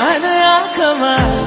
انا يا كمال